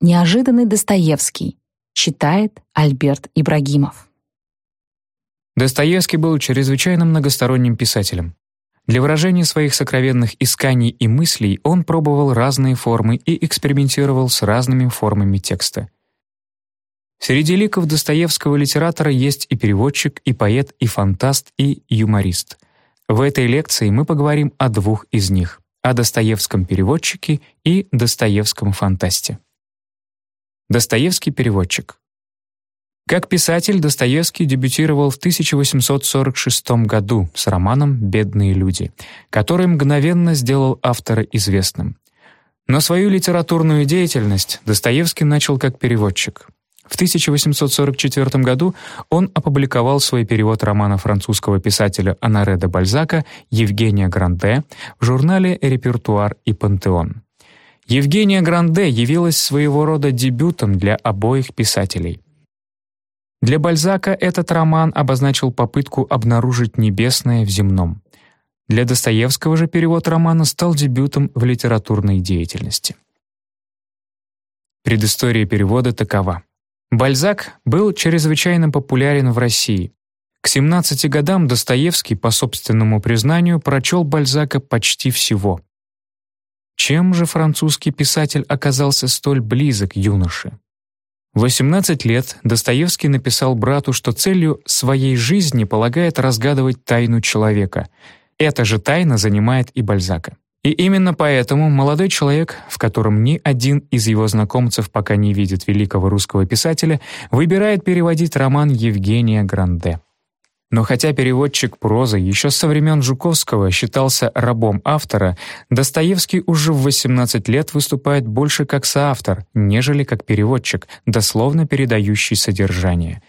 Неожиданный Достоевский. Читает Альберт Ибрагимов. Достоевский был чрезвычайно многосторонним писателем. Для выражения своих сокровенных исканий и мыслей он пробовал разные формы и экспериментировал с разными формами текста. Среди ликов Достоевского литератора есть и переводчик, и поэт, и фантаст, и юморист. В этой лекции мы поговорим о двух из них — о Достоевском переводчике и Достоевском фантасте. Достоевский переводчик. Как писатель Достоевский дебютировал в 1846 году с романом «Бедные люди», который мгновенно сделал автора известным. Но свою литературную деятельность Достоевский начал как переводчик. В 1844 году он опубликовал свой перевод романа французского писателя Анаре де Бальзака «Евгения Гранде» в журнале «Репертуар и Пантеон». Евгения Гранде явилась своего рода дебютом для обоих писателей. Для Бальзака этот роман обозначил попытку обнаружить небесное в земном. Для Достоевского же перевод романа стал дебютом в литературной деятельности. Предыстория перевода такова. Бальзак был чрезвычайно популярен в России. К 17 годам Достоевский, по собственному признанию, прочел Бальзака почти всего. Чем же французский писатель оказался столь близок юноше? В 18 лет Достоевский написал брату, что целью своей жизни полагает разгадывать тайну человека. Эта же тайна занимает и Бальзака. И именно поэтому молодой человек, в котором ни один из его знакомцев пока не видит великого русского писателя, выбирает переводить роман Евгения Гранде. Но хотя переводчик прозы еще со времен Жуковского считался рабом автора, Достоевский уже в 18 лет выступает больше как соавтор, нежели как переводчик, дословно передающий содержание.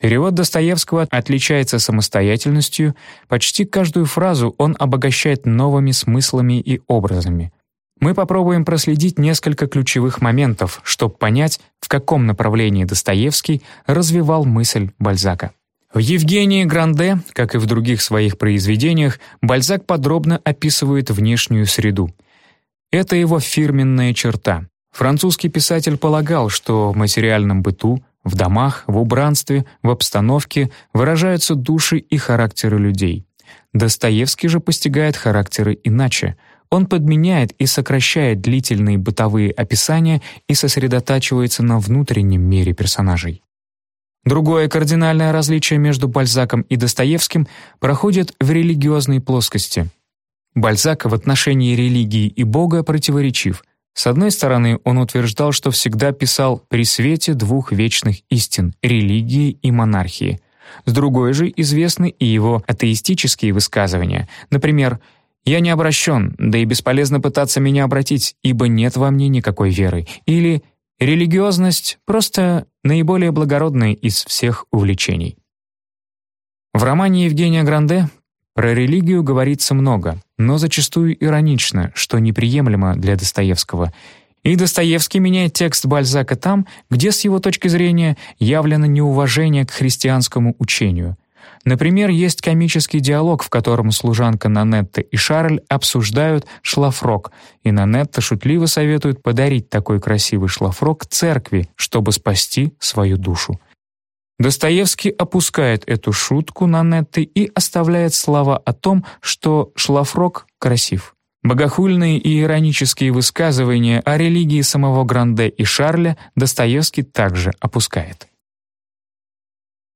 Перевод Достоевского отличается самостоятельностью, почти каждую фразу он обогащает новыми смыслами и образами. Мы попробуем проследить несколько ключевых моментов, чтобы понять, в каком направлении Достоевский развивал мысль Бальзака. В Евгении Гранде, как и в других своих произведениях, Бальзак подробно описывает внешнюю среду. Это его фирменная черта. Французский писатель полагал, что в материальном быту, в домах, в убранстве, в обстановке выражаются души и характеры людей. Достоевский же постигает характеры иначе. Он подменяет и сокращает длительные бытовые описания и сосредотачивается на внутреннем мире персонажей. Другое кардинальное различие между Бальзаком и Достоевским проходит в религиозной плоскости. Бальзак в отношении религии и Бога противоречив. С одной стороны, он утверждал, что всегда писал при свете двух вечных истин — религии и монархии. С другой же известны и его атеистические высказывания. Например, «Я не обращен, да и бесполезно пытаться меня обратить, ибо нет во мне никакой веры». Или Религиозность — просто наиболее благородное из всех увлечений. В романе Евгения Гранде про религию говорится много, но зачастую иронично, что неприемлемо для Достоевского. И Достоевский меняет текст Бальзака там, где с его точки зрения явлено неуважение к христианскому учению. Например, есть комический диалог, в котором служанка Нанетта и Шарль обсуждают шлафрок, и Нанетта шутливо советует подарить такой красивый шлафрок церкви, чтобы спасти свою душу. Достоевский опускает эту шутку Нанетты и оставляет слова о том, что шлафрок красив. Богохульные и иронические высказывания о религии самого Гранде и Шарля Достоевский также опускает.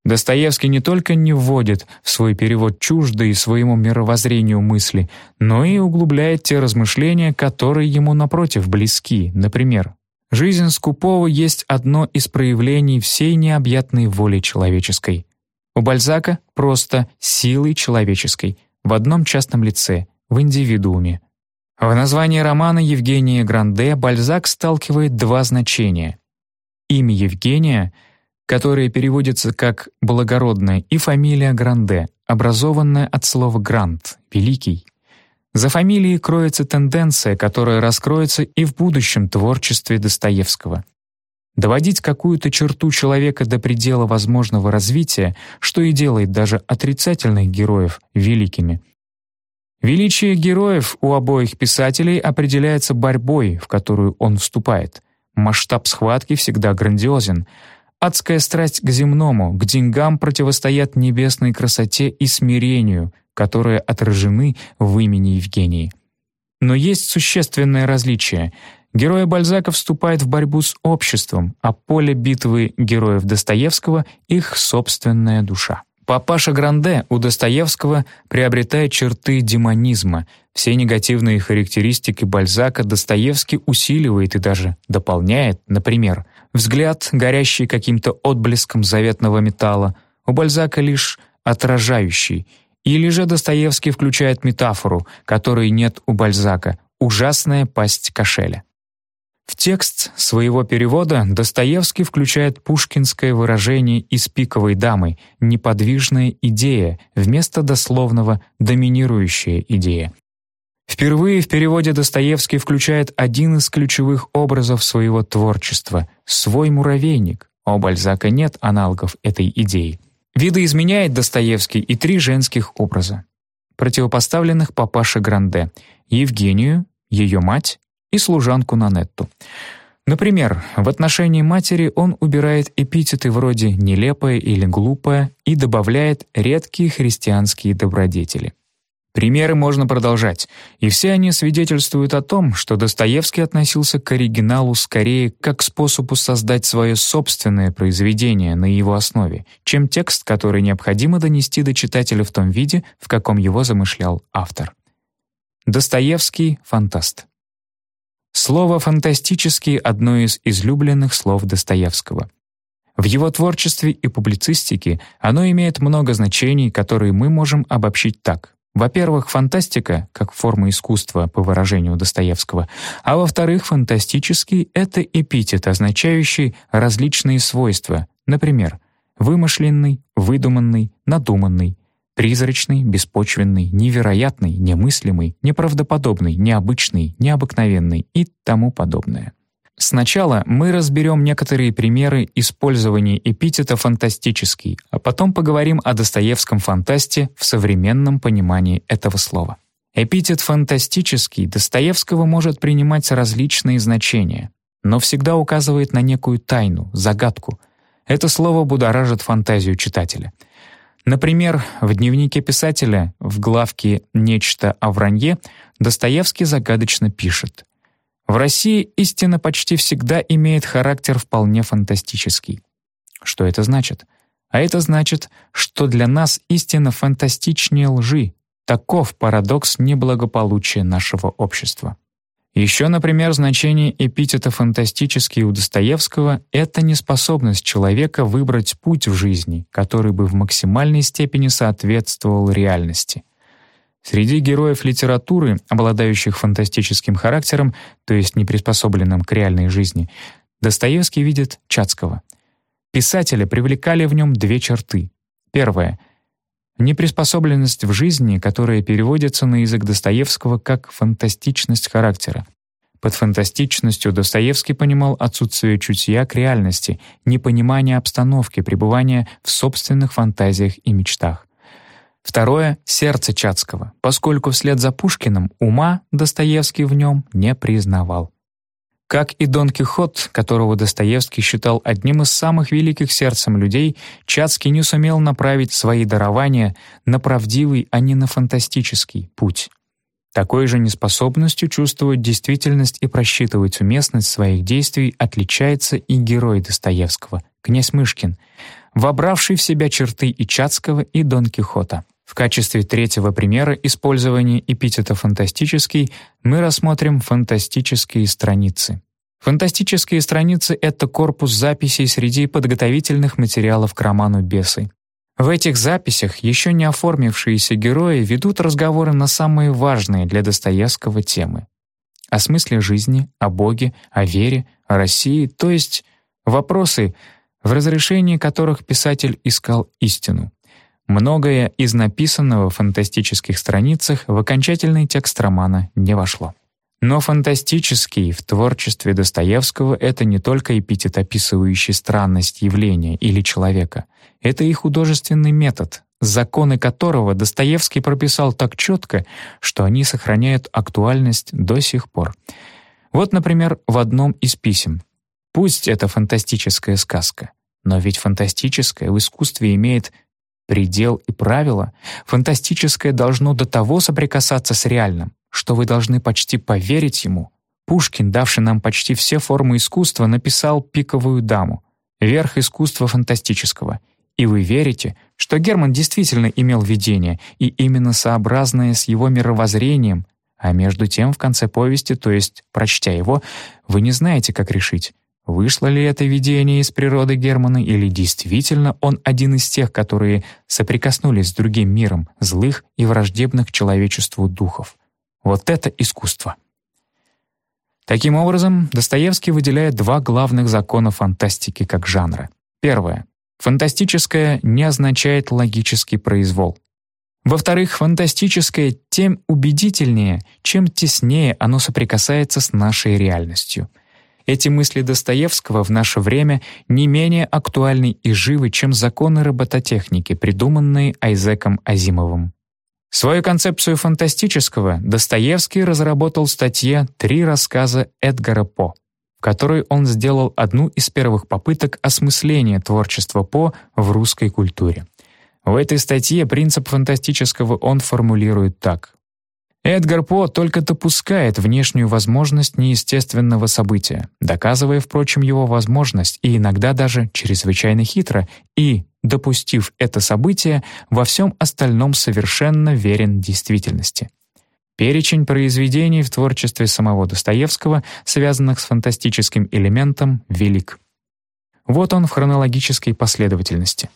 Достоевский не только не вводит в свой перевод чуждые своему мировоззрению мысли, но и углубляет те размышления, которые ему напротив близки. Например, жизнь скупого есть одно из проявлений всей необъятной воли человеческой. У Бальзака просто силой человеческой в одном частном лице, в индивидууме. В названии романа Евгения Гранде Бальзак сталкивает два значения. Имя Евгения — которое переводится как «благородная» и фамилия Гранде, образованная от слова «грант» — «великий». За фамилией кроется тенденция, которая раскроется и в будущем творчестве Достоевского. Доводить какую-то черту человека до предела возможного развития, что и делает даже отрицательных героев великими. Величие героев у обоих писателей определяется борьбой, в которую он вступает. Масштаб схватки всегда грандиозен. Адская страсть к земному, к деньгам противостоят небесной красоте и смирению, которые отражены в имени Евгении. Но есть существенное различие. Герои Бальзака вступают в борьбу с обществом, а поле битвы героев Достоевского — их собственная душа. Папаша Гранде у Достоевского приобретает черты демонизма. Все негативные характеристики Бальзака Достоевский усиливает и даже дополняет, например, взгляд, горящий каким-то отблеском заветного металла, у Бальзака лишь отражающий, или же Достоевский включает метафору, которой нет у Бальзака, ужасная пасть кошеля. В текст своего перевода Достоевский включает пушкинское выражение из «Пиковой дамы» «неподвижная идея» вместо дословного «доминирующая идея». Впервые в переводе Достоевский включает один из ключевых образов своего творчества — свой муравейник, у Бальзака нет аналогов этой идеи. Видоизменяет Достоевский и три женских образа, противопоставленных папаше Гранде — Евгению, ее мать и служанку Нанетту. Например, в отношении матери он убирает эпитеты вроде «нелепая» или «глупая» и добавляет редкие христианские добродетели. Примеры можно продолжать, и все они свидетельствуют о том, что Достоевский относился к оригиналу скорее как к способу создать свое собственное произведение на его основе, чем текст, который необходимо донести до читателя в том виде, в каком его замышлял автор. Достоевский — фантаст. Слово «фантастический» — одно из излюбленных слов Достоевского. В его творчестве и публицистике оно имеет много значений, которые мы можем обобщить так. Во-первых, фантастика, как форма искусства, по выражению Достоевского, а во-вторых, фантастический — это эпитет, означающий различные свойства, например, вымышленный, выдуманный, надуманный, Призрачный, беспочвенный, невероятный, немыслимый, неправдоподобный, необычный, необыкновенный и тому подобное. Сначала мы разберем некоторые примеры использования эпитета «фантастический», а потом поговорим о Достоевском фантасте в современном понимании этого слова. Эпитет «фантастический» Достоевского может принимать различные значения, но всегда указывает на некую тайну, загадку. Это слово будоражит фантазию читателя — Например, в дневнике писателя в главке «Нечто о вранье» Достоевский загадочно пишет «В России истина почти всегда имеет характер вполне фантастический». Что это значит? А это значит, что для нас истина фантастичнее лжи. Таков парадокс неблагополучия нашего общества. Еще, например, значение эпитета «фантастический» у Достоевского — это неспособность человека выбрать путь в жизни, который бы в максимальной степени соответствовал реальности. Среди героев литературы, обладающих фантастическим характером, то есть неприспособленным к реальной жизни, Достоевский видит Чацкого. Писателя привлекали в нем две черты. Первая — неприспособленность в жизни, которая переводится на язык Достоевского как фантастичность характера. Под фантастичностью Достоевский понимал отсутствие чутья к реальности, непонимание обстановки, пребывание в собственных фантазиях и мечтах. Второе — сердце Чацкого, поскольку вслед за Пушкиным ума Достоевский в нем не признавал. Как и Дон Кихот, которого Достоевский считал одним из самых великих сердцем людей, Чацкий не сумел направить свои дарования на правдивый, а не на фантастический путь. Такой же неспособностью чувствовать действительность и просчитывать уместность своих действий отличается и герой Достоевского, князь Мышкин, вобравший в себя черты и Чацкого, и Дон Кихота. В качестве третьего примера использования эпитета «фантастический» мы рассмотрим фантастические страницы. Фантастические страницы — это корпус записей среди подготовительных материалов к роману «Бесы». В этих записях еще не оформившиеся герои ведут разговоры на самые важные для Достоевского темы. О смысле жизни, о Боге, о вере, о России, то есть вопросы, в разрешении которых писатель искал истину. Многое из написанного в фантастических страницах в окончательный текст романа не вошло. Но фантастический в творчестве Достоевского — это не только эпитет, описывающий странность явления или человека. Это и художественный метод, законы которого Достоевский прописал так четко, что они сохраняют актуальность до сих пор. Вот, например, в одном из писем. Пусть это фантастическая сказка, но ведь фантастическое в искусстве имеет предел и правила. Фантастическое должно до того соприкасаться с реальным, что вы должны почти поверить ему. Пушкин, давший нам почти все формы искусства, написал «Пиковую даму», верх искусства фантастического. И вы верите, что Герман действительно имел видение, и именно сообразное с его мировоззрением, а между тем в конце повести, то есть прочтя его, вы не знаете, как решить, вышло ли это видение из природы Германа или действительно он один из тех, которые соприкоснулись с другим миром злых и враждебных человечеству духов. Вот это искусство. Таким образом, Достоевский выделяет два главных закона фантастики как жанра. Первое. Фантастическое не означает логический произвол. Во-вторых, фантастическое тем убедительнее, чем теснее оно соприкасается с нашей реальностью. Эти мысли Достоевского в наше время не менее актуальны и живы, чем законы робототехники, придуманные Айзеком Азимовым. Свою концепцию фантастического Достоевский разработал в статье «Три рассказа Эдгара По», в которой он сделал одну из первых попыток осмысления творчества По в русской культуре. В этой статье принцип фантастического он формулирует так. Эдгар По только допускает внешнюю возможность неестественного события, доказывая, впрочем, его возможность и иногда даже чрезвычайно хитро, и, допустив это событие, во всем остальном совершенно верен действительности. Перечень произведений в творчестве самого Достоевского, связанных с фантастическим элементом, велик. Вот он в хронологической последовательности.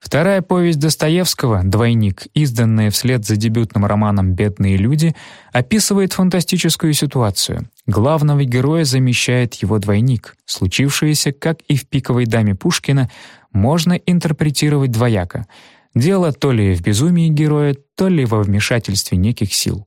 Вторая повесть Достоевского «Двойник», изданная вслед за дебютным романом «Бедные люди», описывает фантастическую ситуацию. Главного героя замещает его двойник. Случившееся, как и в «Пиковой даме» Пушкина, можно интерпретировать двояко. Дело то ли в безумии героя, то ли во вмешательстве неких сил.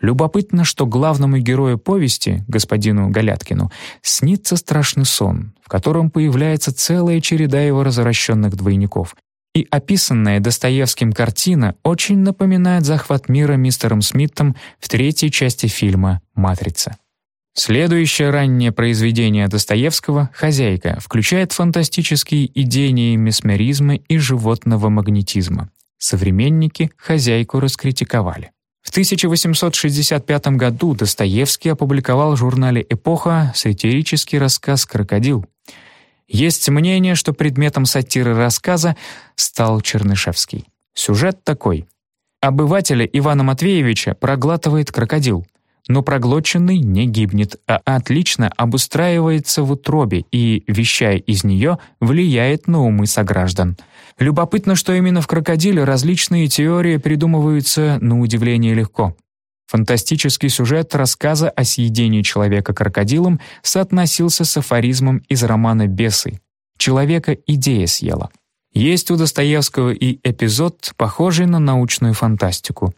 Любопытно, что главному герою повести, господину Галяткину, снится страшный сон, в котором появляется целая череда его развращенных двойников, и описанная Достоевским картина очень напоминает захват мира мистером Смитом в третьей части фильма «Матрица». Следующее раннее произведение Достоевского «Хозяйка» включает фантастические идеи месмеризма и животного магнетизма. Современники «Хозяйку» раскритиковали. В 1865 году Достоевский опубликовал в журнале «Эпоха» сатирический рассказ «Крокодил», есть мнение, что предметом сатиры рассказа стал Чернышевский. Сюжет такой. Обывателя Ивана Матвеевича проглатывает крокодил, но проглоченный не гибнет, а отлично обустраивается в утробе и, вещая из нее, влияет на умы сограждан. Любопытно, что именно в крокодиле различные теории придумываются на удивление легко. Фантастический сюжет рассказа о съедении человека крокодилом соотносился с афоризмом из романа «Бесы». Человека идея съела. Есть у Достоевского и эпизод, похожий на научную фантастику.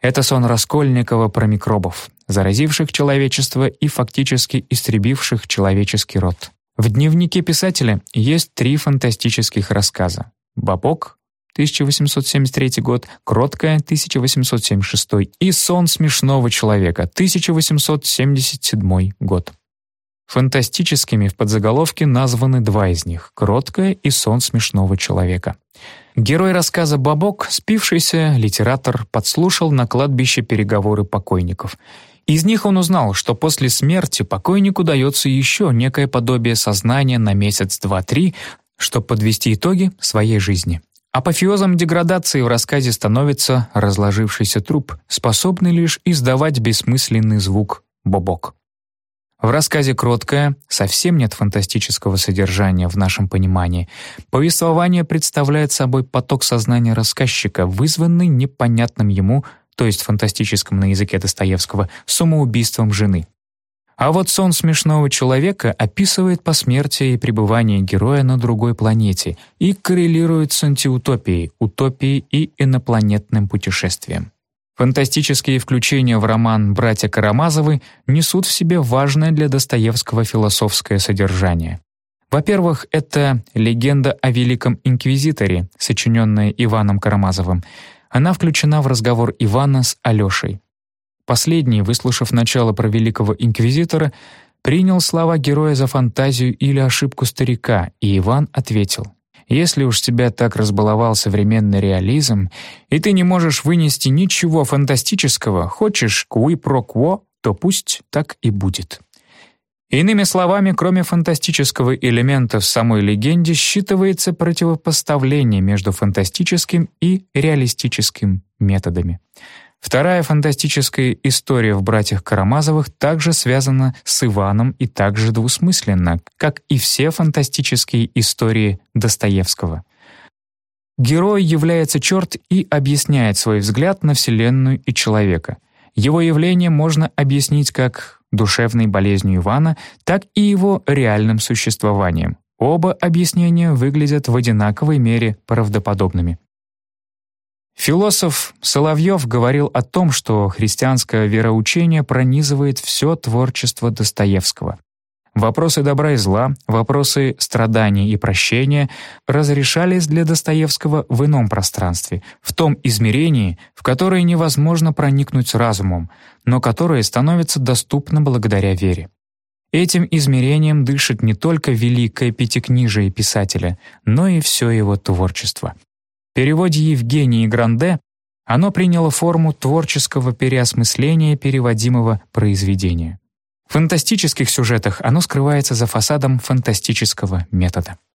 Это сон Раскольникова про микробов, заразивших человечество и фактически истребивших человеческий род. В дневнике писателя есть три фантастических рассказа. «Бабок», 1873 год, «Кроткая» 1876 и «Сон смешного человека» 1877 год. Фантастическими в подзаголовке названы два из них — «Кроткая» и «Сон смешного человека». Герой рассказа «Бабок», спившийся литератор, подслушал на кладбище переговоры покойников. Из них он узнал, что после смерти покойнику дается еще некое подобие сознания на месяц, два, три, чтобы подвести итоги своей жизни. Апофеозом деградации в рассказе становится разложившийся труп, способный лишь издавать бессмысленный звук «бобок». В рассказе «Кроткая» совсем нет фантастического содержания в нашем понимании. Повествование представляет собой поток сознания рассказчика, вызванный непонятным ему, то есть фантастическим на языке Достоевского, самоубийством жены. А вот сон смешного человека описывает посмертие и пребывание героя на другой планете и коррелирует с антиутопией, утопией и инопланетным путешествием. Фантастические включения в роман «Братья Карамазовы» несут в себе важное для Достоевского философское содержание. Во-первых, это легенда о Великом Инквизиторе, сочиненная Иваном Карамазовым. Она включена в разговор Ивана с Алешей. Последний, выслушав начало про великого инквизитора, принял слова героя за фантазию или ошибку старика, и Иван ответил. «Если уж тебя так разбаловал современный реализм, и ты не можешь вынести ничего фантастического, хочешь куи про кво, то пусть так и будет». Иными словами, кроме фантастического элемента в самой легенде, считывается противопоставление между фантастическим и реалистическим методами. Вторая фантастическая история в «Братьях Карамазовых» также связана с Иваном и также двусмысленно, как и все фантастические истории Достоевского. Герой является черт и объясняет свой взгляд на Вселенную и человека. Его явление можно объяснить как душевной болезнью Ивана, так и его реальным существованием. Оба объяснения выглядят в одинаковой мере правдоподобными. Философ Соловьев говорил о том, что христианское вероучение пронизывает все творчество Достоевского. Вопросы добра и зла, вопросы страдания и прощения разрешались для Достоевского в ином пространстве, в том измерении, в которое невозможно проникнуть разумом, но которое становится доступно благодаря вере. Этим измерением дышит не только великое пятикнижие писателя, но и все его творчество. Переводе Евгении Гранде оно приняло форму творческого переосмысления переводимого произведения. В фантастических сюжетах оно скрывается за фасадом фантастического метода.